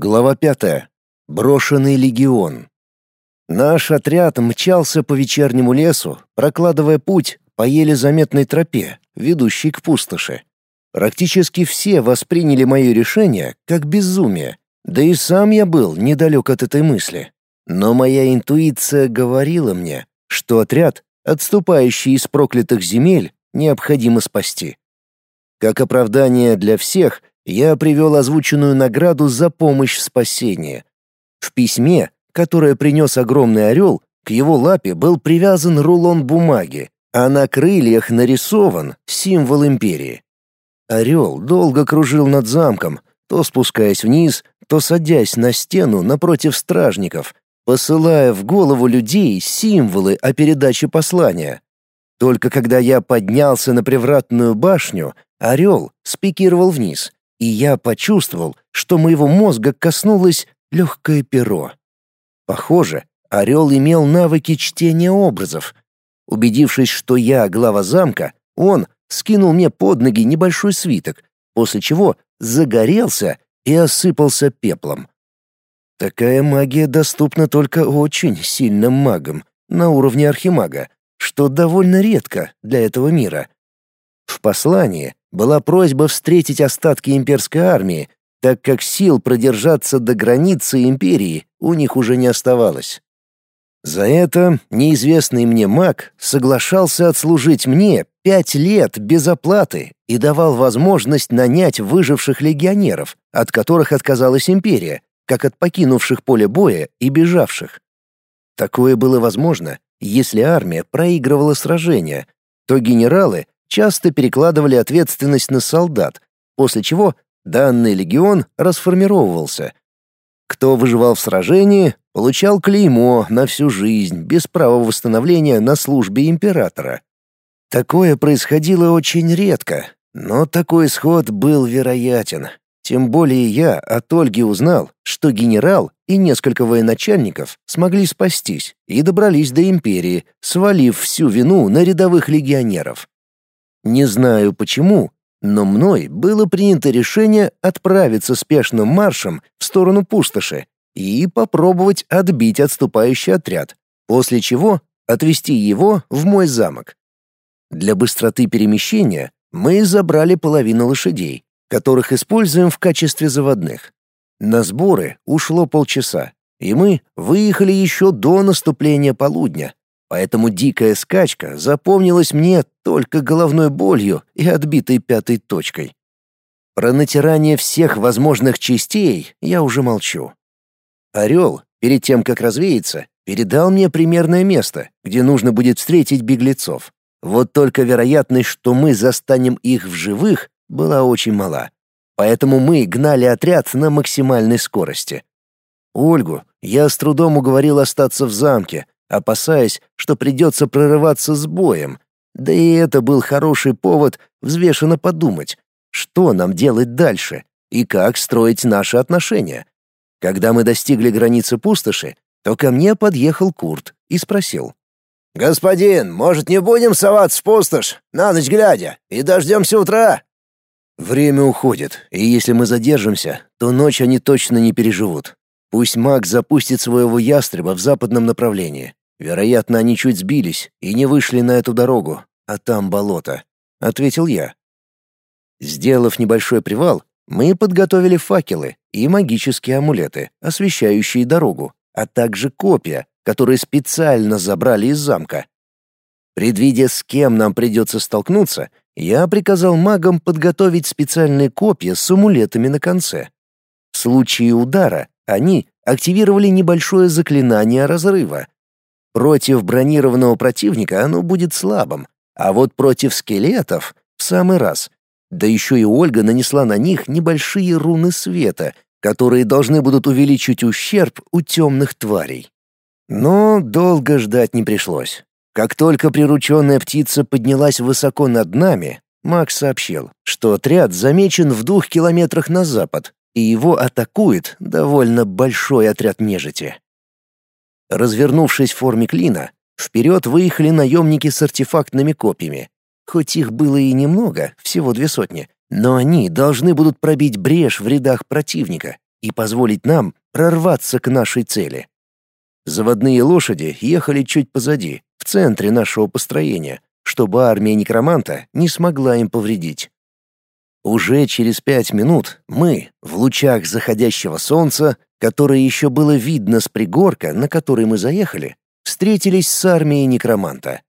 Глава пятая. Брошенный легион. Наш отряд мчался по вечернему лесу, прокладывая путь по еле заметной тропе, ведущей к пустоши. Практически все восприняли мое решение как безумие, да и сам я был недалек от этой мысли. Но моя интуиция говорила мне, что отряд, отступающий из проклятых земель, необходимо спасти. Как оправдание для всех, я привел озвученную награду за помощь в спасении. В письме, которое принес огромный орел, к его лапе был привязан рулон бумаги, а на крыльях нарисован символ империи. Орел долго кружил над замком, то спускаясь вниз, то садясь на стену напротив стражников, посылая в голову людей символы о передаче послания. Только когда я поднялся на привратную башню, орел спикировал вниз, и я почувствовал, что моего мозга коснулось легкое перо. Похоже, орел имел навыки чтения образов. Убедившись, что я глава замка, он скинул мне под ноги небольшой свиток, после чего загорелся и осыпался пеплом. Такая магия доступна только очень сильным магам на уровне архимага, что довольно редко для этого мира. В послании была просьба встретить остатки имперской армии, так как сил продержаться до границы империи у них уже не оставалось. За это неизвестный мне маг соглашался отслужить мне пять лет без оплаты и давал возможность нанять выживших легионеров, от которых отказалась империя, как от покинувших поле боя и бежавших. Такое было возможно, если армия проигрывала сражения, то генералы часто перекладывали ответственность на солдат, после чего данный легион расформировывался. Кто выживал в сражении, получал клеймо на всю жизнь без права восстановления на службе императора. Такое происходило очень редко, но такой исход был вероятен. Тем более я от Ольги узнал, что генерал и несколько военачальников смогли спастись и добрались до империи, свалив всю вину на рядовых легионеров. Не знаю почему, но мной было принято решение отправиться спешным маршем в сторону пустоши и попробовать отбить отступающий отряд, после чего отвезти его в мой замок. Для быстроты перемещения мы забрали половину лошадей, которых используем в качестве заводных. На сборы ушло полчаса, и мы выехали еще до наступления полудня, Поэтому дикая скачка запомнилась мне только головной болью и отбитой пятой точкой. Про натирание всех возможных частей я уже молчу. Орел, перед тем, как развеяться, передал мне примерное место, где нужно будет встретить беглецов. Вот только вероятность, что мы застанем их в живых, была очень мала. Поэтому мы гнали отряд на максимальной скорости. Ольгу я с трудом уговорил остаться в замке, опасаясь, что придется прорываться с боем. Да и это был хороший повод взвешенно подумать, что нам делать дальше и как строить наши отношения. Когда мы достигли границы пустоши, то ко мне подъехал Курт и спросил. «Господин, может, не будем соваться в пустошь, на ночь глядя, и дождемся утра?» «Время уходит, и если мы задержимся, то ночь они точно не переживут. Пусть маг запустит своего ястреба в западном направлении. Вероятно, они чуть сбились и не вышли на эту дорогу, а там болото, ответил я. Сделав небольшой привал, мы подготовили факелы и магические амулеты, освещающие дорогу, а также копья, которые специально забрали из замка. Предвидя, с кем нам придется столкнуться, я приказал магам подготовить специальные копья с амулетами на конце. В случае удара они активировали небольшое заклинание разрыва, Против бронированного противника оно будет слабым, а вот против скелетов — в самый раз. Да еще и Ольга нанесла на них небольшие руны света, которые должны будут увеличить ущерб у темных тварей. Но долго ждать не пришлось. Как только прирученная птица поднялась высоко над нами, Макс сообщил, что отряд замечен в двух километрах на запад, и его атакует довольно большой отряд нежити. Развернувшись в форме клина, вперед выехали наемники с артефактными копьями. Хоть их было и немного, всего две сотни, но они должны будут пробить брешь в рядах противника, и позволить нам прорваться к нашей цели. Заводные лошади ехали чуть позади, в центре нашего построения, чтобы армия некроманта не смогла им повредить. Уже через пять минут мы, в лучах заходящего солнца, которое еще было видно с пригорка, на который мы заехали, встретились с армией некроманта.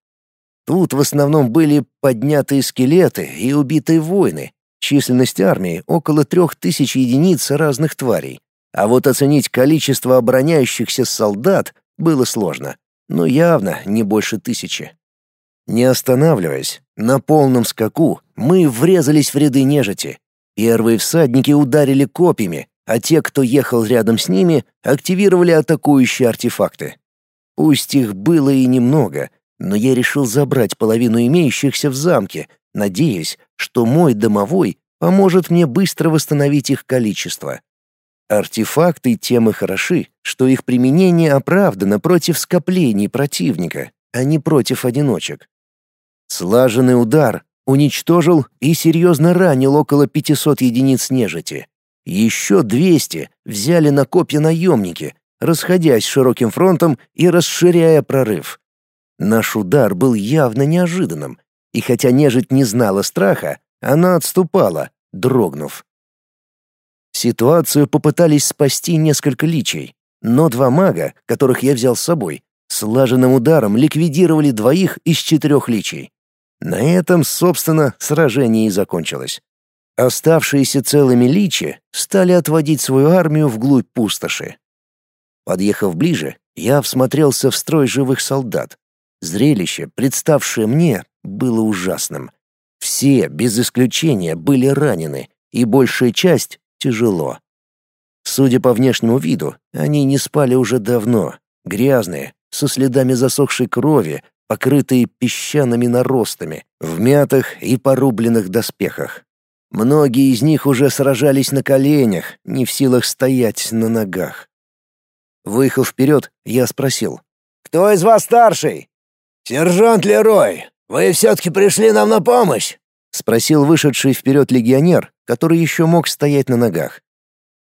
Тут в основном были поднятые скелеты и убитые воины. Численность армии около трех тысяч единиц разных тварей. А вот оценить количество обороняющихся солдат было сложно, но явно не больше тысячи. Не останавливаясь, на полном скаку мы врезались в ряды нежити. Первые всадники ударили копьями, а те, кто ехал рядом с ними, активировали атакующие артефакты. Пусть их было и немного, но я решил забрать половину имеющихся в замке, надеясь, что мой домовой поможет мне быстро восстановить их количество. Артефакты тем и хороши, что их применение оправдано против скоплений противника, а не против одиночек. Слаженный удар уничтожил и серьезно ранил около 500 единиц нежити. Еще 200 взяли на копья наемники, расходясь широким фронтом и расширяя прорыв. Наш удар был явно неожиданным, и хотя нежить не знала страха, она отступала, дрогнув. Ситуацию попытались спасти несколько личей, но два мага, которых я взял с собой, слаженным ударом ликвидировали двоих из четырех личей. На этом, собственно, сражение и закончилось. Оставшиеся целыми личи стали отводить свою армию вглубь пустоши. Подъехав ближе, я всмотрелся в строй живых солдат. Зрелище, представшее мне, было ужасным. Все, без исключения, были ранены, и большая часть — тяжело. Судя по внешнему виду, они не спали уже давно, грязные, со следами засохшей крови, покрытые песчаными наростами, в мятых и порубленных доспехах. Многие из них уже сражались на коленях, не в силах стоять на ногах. Выехав вперед, я спросил. «Кто из вас старший?» «Сержант Лерой, вы все-таки пришли нам на помощь?» — спросил вышедший вперед легионер, который еще мог стоять на ногах.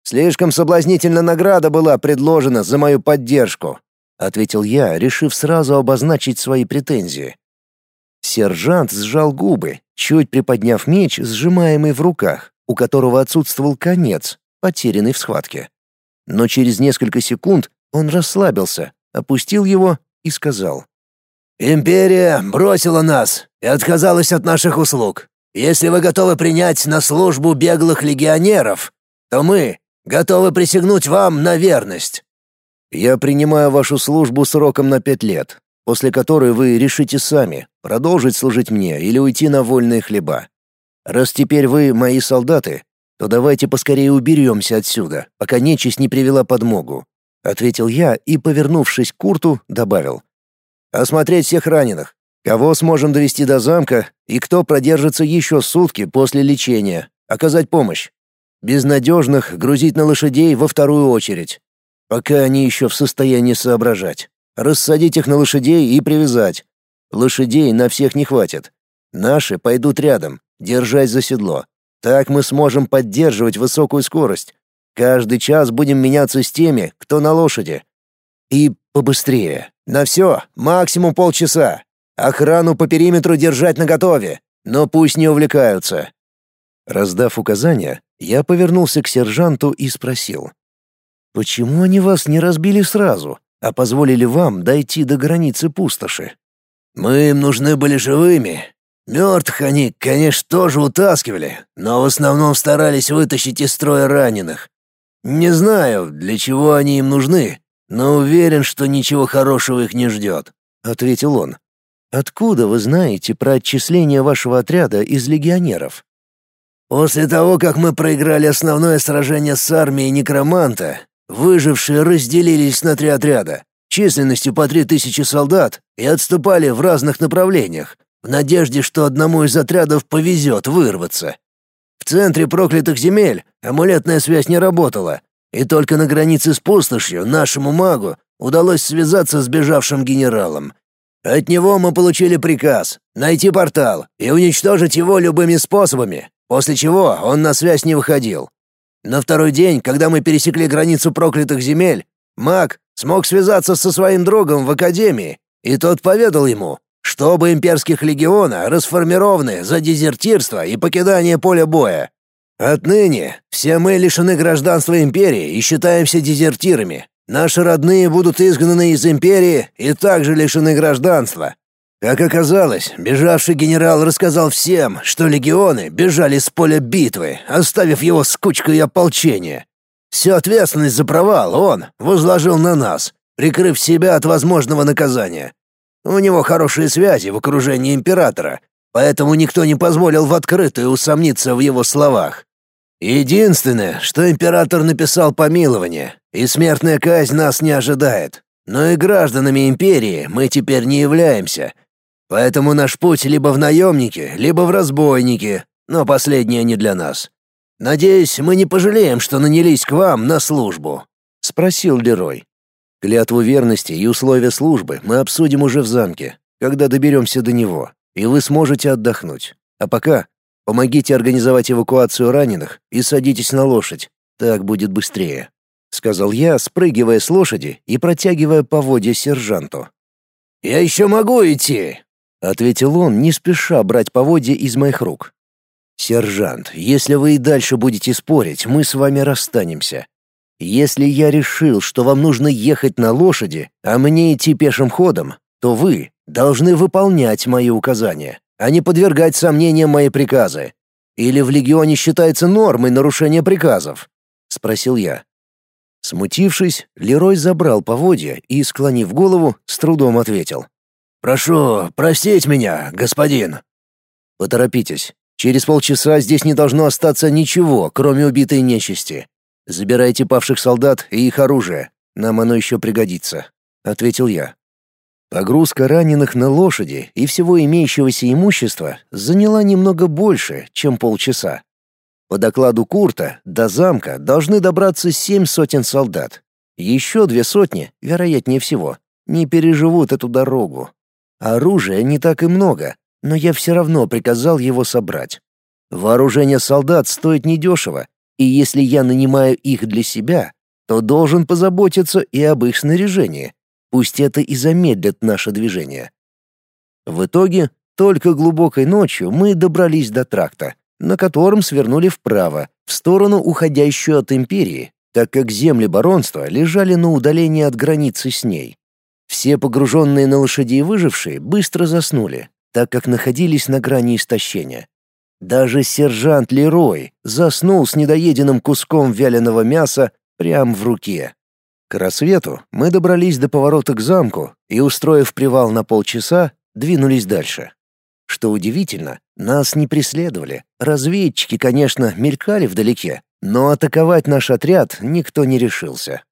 «Слишком соблазнительна награда была предложена за мою поддержку», — ответил я, решив сразу обозначить свои претензии. Сержант сжал губы, чуть приподняв меч, сжимаемый в руках, у которого отсутствовал конец, потерянный в схватке. Но через несколько секунд он расслабился, опустил его и сказал. «Империя бросила нас и отказалась от наших услуг. Если вы готовы принять на службу беглых легионеров, то мы готовы присягнуть вам на верность. Я принимаю вашу службу сроком на пять лет, после которой вы решите сами, продолжить служить мне или уйти на вольные хлеба. Раз теперь вы мои солдаты, то давайте поскорее уберемся отсюда, пока нечисть не привела подмогу», — ответил я и, повернувшись к Курту, добавил. «Осмотреть всех раненых, кого сможем довести до замка и кто продержится еще сутки после лечения, оказать помощь. Безнадежных грузить на лошадей во вторую очередь. Пока они еще в состоянии соображать. Рассадить их на лошадей и привязать. Лошадей на всех не хватит. Наши пойдут рядом, держась за седло. Так мы сможем поддерживать высокую скорость. Каждый час будем меняться с теми, кто на лошади. И побыстрее. На все, максимум полчаса. Охрану по периметру держать наготове, но пусть не увлекаются. Раздав указания, я повернулся к сержанту и спросил: Почему они вас не разбили сразу, а позволили вам дойти до границы пустоши? Мы им нужны были живыми. Мертвых они, конечно, тоже утаскивали, но в основном старались вытащить из строя раненых. Не знаю, для чего они им нужны, но уверен, что ничего хорошего их не ждет», — ответил он. «Откуда вы знаете про отчисление вашего отряда из легионеров?» «После того, как мы проиграли основное сражение с армией Некроманта, Выжившие разделились на три отряда, численностью по три тысячи солдат, и отступали в разных направлениях, в надежде, что одному из отрядов повезет вырваться. В центре проклятых земель амулетная связь не работала, и только на границе с пустошью нашему магу удалось связаться с бежавшим генералом. От него мы получили приказ найти портал и уничтожить его любыми способами, после чего он на связь не выходил. На второй день, когда мы пересекли границу проклятых земель, маг смог связаться со своим другом в академии, и тот поведал ему, что оба имперских легиона расформированы за дезертирство и покидание поля боя. Отныне все мы лишены гражданства империи и считаемся дезертирами. Наши родные будут изгнаны из империи и также лишены гражданства. Как оказалось, бежавший генерал рассказал всем, что легионы бежали с поля битвы, оставив его с кучкой ополчения. Всю ответственность за провал он возложил на нас, прикрыв себя от возможного наказания. У него хорошие связи в окружении императора, поэтому никто не позволил в открытую усомниться в его словах. Единственное, что император написал помилование, и смертная казнь нас не ожидает. Но и гражданами империи мы теперь не являемся — Поэтому наш путь либо в наемники, либо в разбойники, но последнее не для нас. Надеюсь, мы не пожалеем, что нанялись к вам на службу», — спросил Лерой. «Клятву верности и условия службы мы обсудим уже в замке, когда доберемся до него, и вы сможете отдохнуть. А пока помогите организовать эвакуацию раненых и садитесь на лошадь, так будет быстрее», — сказал я, спрыгивая с лошади и протягивая поводья сержанту. «Я еще могу идти!» — ответил он, не спеша брать поводья из моих рук. «Сержант, если вы и дальше будете спорить, мы с вами расстанемся. Если я решил, что вам нужно ехать на лошади, а мне идти пешим ходом, то вы должны выполнять мои указания, а не подвергать сомнениям мои приказы. Или в легионе считается нормой нарушение приказов?» — спросил я. Смутившись, Лерой забрал поводья и, склонив голову, с трудом ответил. «Прошу простить меня, господин». «Поторопитесь. Через полчаса здесь не должно остаться ничего, кроме убитой нечисти. Забирайте павших солдат и их оружие. Нам оно еще пригодится», — ответил я. Погрузка раненых на лошади и всего имеющегося имущества заняла немного больше, чем полчаса. По докладу Курта, до замка должны добраться семь сотен солдат. Еще две сотни, вероятнее всего, не переживут эту дорогу. Оружия не так и много, но я все равно приказал его собрать. Вооружение солдат стоит недешево, и если я нанимаю их для себя, то должен позаботиться и об их снаряжении. Пусть это и замедлит наше движение. В итоге, только глубокой ночью мы добрались до тракта, на котором свернули вправо, в сторону, уходящую от империи, так как земли баронства лежали на удалении от границы с ней. Все погруженные на лошадей выжившие быстро заснули, так как находились на грани истощения. Даже сержант Лерой заснул с недоеденным куском вяленого мяса прямо в руке. К рассвету мы добрались до поворота к замку и, устроив привал на полчаса, двинулись дальше. Что удивительно, нас не преследовали. Разведчики, конечно, мелькали вдалеке, но атаковать наш отряд никто не решился.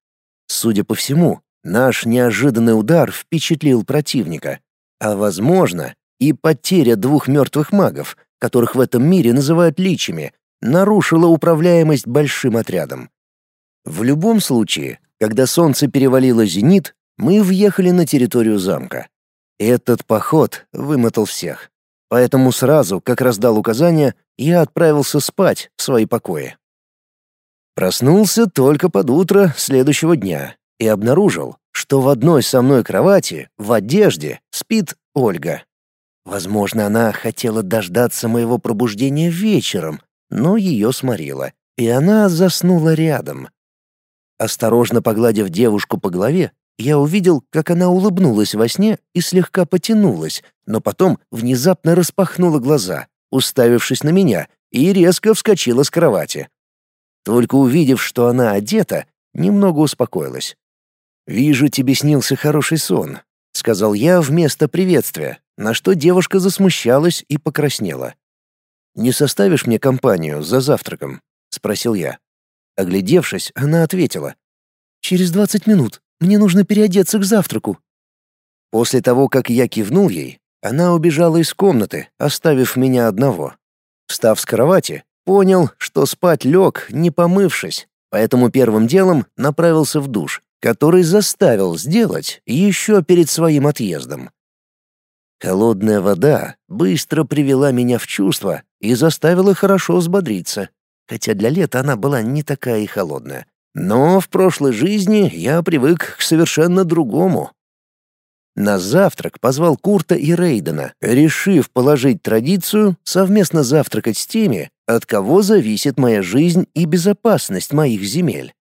Судя по всему, Наш неожиданный удар впечатлил противника, а, возможно, и потеря двух мертвых магов, которых в этом мире называют личами, нарушила управляемость большим отрядом. В любом случае, когда солнце перевалило зенит, мы въехали на территорию замка. Этот поход вымотал всех. Поэтому сразу, как раздал указания, я отправился спать в свои покои. Проснулся только под утро следующего дня и обнаружил, что в одной со мной кровати, в одежде, спит Ольга. Возможно, она хотела дождаться моего пробуждения вечером, но ее сморило, и она заснула рядом. Осторожно погладив девушку по голове, я увидел, как она улыбнулась во сне и слегка потянулась, но потом внезапно распахнула глаза, уставившись на меня, и резко вскочила с кровати. Только увидев, что она одета, немного успокоилась. «Вижу, тебе снился хороший сон», — сказал я вместо приветствия, на что девушка засмущалась и покраснела. «Не составишь мне компанию за завтраком?» — спросил я. Оглядевшись, она ответила. «Через двадцать минут. Мне нужно переодеться к завтраку». После того, как я кивнул ей, она убежала из комнаты, оставив меня одного. Встав с кровати, понял, что спать лег, не помывшись, поэтому первым делом направился в душ который заставил сделать еще перед своим отъездом. Холодная вода быстро привела меня в чувство и заставила хорошо взбодриться. хотя для лета она была не такая и холодная. Но в прошлой жизни я привык к совершенно другому. На завтрак позвал Курта и Рейдена, решив положить традицию совместно завтракать с теми, от кого зависит моя жизнь и безопасность моих земель.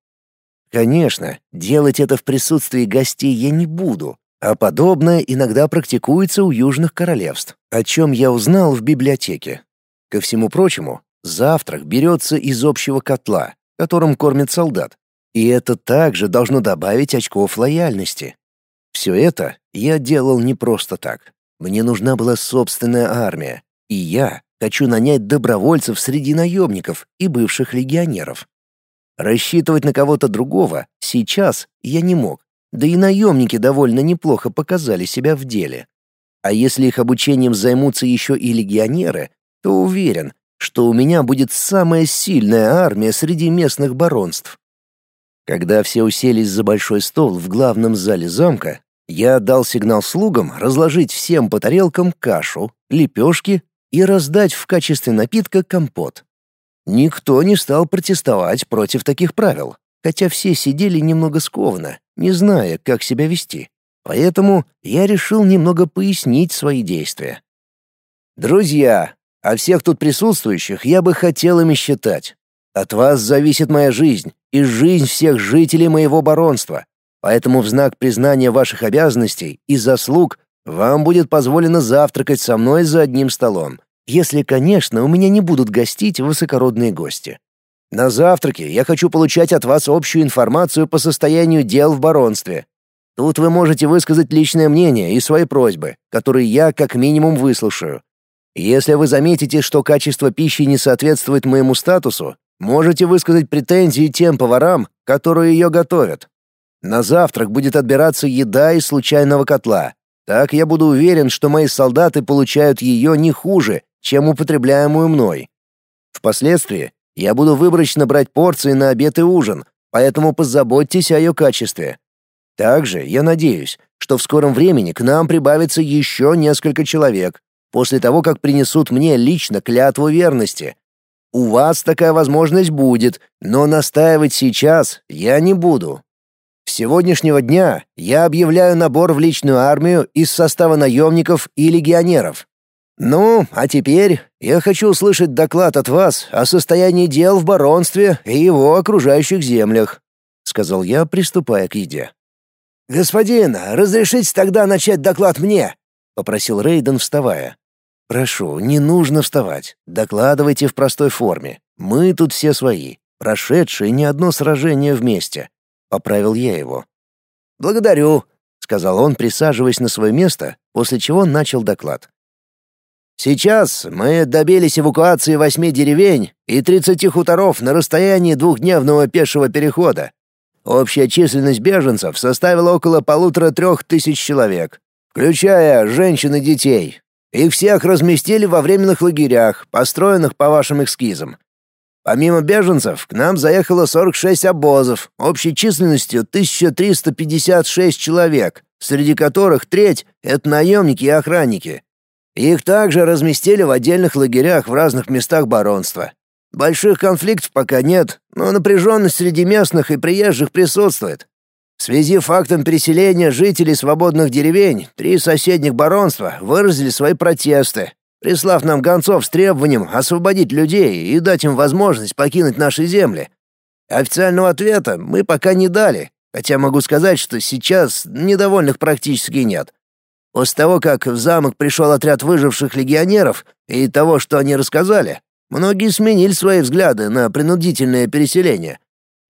Конечно, делать это в присутствии гостей я не буду, а подобное иногда практикуется у южных королевств, о чем я узнал в библиотеке. Ко всему прочему, завтрак берется из общего котла, которым кормят солдат, и это также должно добавить очков лояльности. Все это я делал не просто так. Мне нужна была собственная армия, и я хочу нанять добровольцев среди наемников и бывших легионеров. Рассчитывать на кого-то другого сейчас я не мог, да и наемники довольно неплохо показали себя в деле. А если их обучением займутся еще и легионеры, то уверен, что у меня будет самая сильная армия среди местных баронств. Когда все уселись за большой стол в главном зале замка, я дал сигнал слугам разложить всем по тарелкам кашу, лепешки и раздать в качестве напитка компот. Никто не стал протестовать против таких правил, хотя все сидели немного скованно, не зная, как себя вести. Поэтому я решил немного пояснить свои действия. «Друзья, а всех тут присутствующих я бы хотел ими считать. От вас зависит моя жизнь и жизнь всех жителей моего баронства. Поэтому в знак признания ваших обязанностей и заслуг вам будет позволено завтракать со мной за одним столом, если, конечно, у меня не будут гостить высокородные гости. На завтраке я хочу получать от вас общую информацию по состоянию дел в баронстве. Тут вы можете высказать личное мнение и свои просьбы, которые я как минимум выслушаю. Если вы заметите, что качество пищи не соответствует моему статусу, можете высказать претензии тем поварам, которые ее готовят. На завтрак будет отбираться еда из случайного котла. Так я буду уверен, что мои солдаты получают ее не хуже, чем употребляемую мной. Впоследствии я буду выборочно брать порции на обед и ужин, поэтому позаботьтесь о ее качестве. Также я надеюсь, что в скором времени к нам прибавится еще несколько человек, после того, как принесут мне лично клятву верности. У вас такая возможность будет, но настаивать сейчас я не буду. С сегодняшнего дня я объявляю набор в личную армию из состава наемников и легионеров. Ну, а теперь я хочу услышать доклад от вас о состоянии дел в баронстве и его окружающих землях, сказал я, приступая к еде. Господин, разрешите тогда начать доклад мне, попросил Рейден, вставая. Прошу, не нужно вставать. Докладывайте в простой форме. Мы тут все свои, прошедшие не одно сражение вместе. — поправил я его. «Благодарю», — сказал он, присаживаясь на свое место, после чего начал доклад. «Сейчас мы добились эвакуации восьми деревень и тридцати хуторов на расстоянии двухдневного пешего перехода. Общая численность беженцев составила около полутора-трех тысяч человек, включая женщин и детей. Их всех разместили во временных лагерях, построенных по вашим эскизам. Помимо беженцев, к нам заехало 46 обозов, общей численностью 1356 человек, среди которых треть — это наемники и охранники. Их также разместили в отдельных лагерях в разных местах баронства. Больших конфликтов пока нет, но напряженность среди местных и приезжих присутствует. В связи с фактом переселения жителей свободных деревень, три соседних баронства выразили свои протесты, прислав нам гонцов с требованием освободить людей и дать им возможность покинуть наши земли. Официального ответа мы пока не дали, хотя могу сказать, что сейчас недовольных практически нет. После того, как в замок пришел отряд выживших легионеров и того, что они рассказали, многие сменили свои взгляды на принудительное переселение.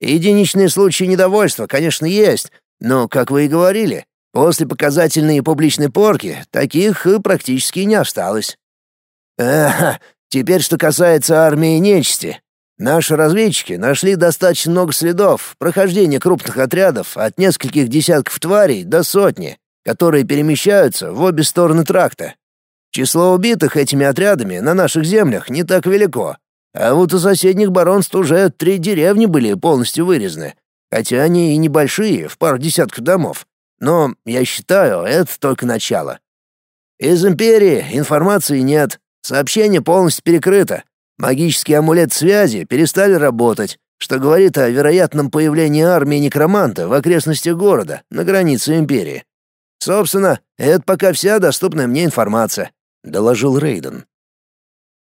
Единичные случаи недовольства, конечно, есть, но, как вы и говорили, после показательной и публичной порки таких практически не осталось. Эх, теперь что касается армии нечисти. Наши разведчики нашли достаточно много следов прохождения крупных отрядов от нескольких десятков тварей до сотни, которые перемещаются в обе стороны тракта. Число убитых этими отрядами на наших землях не так велико, а вот у соседних баронств уже три деревни были полностью вырезаны, хотя они и небольшие, в пару десятков домов. Но, я считаю, это только начало. Из Империи информации нет, Сообщение полностью перекрыто. Магический амулет связи перестали работать, что говорит о вероятном появлении армии некроманта в окрестностях города, на границе империи. Собственно, это пока вся доступная мне информация», — доложил Рейден.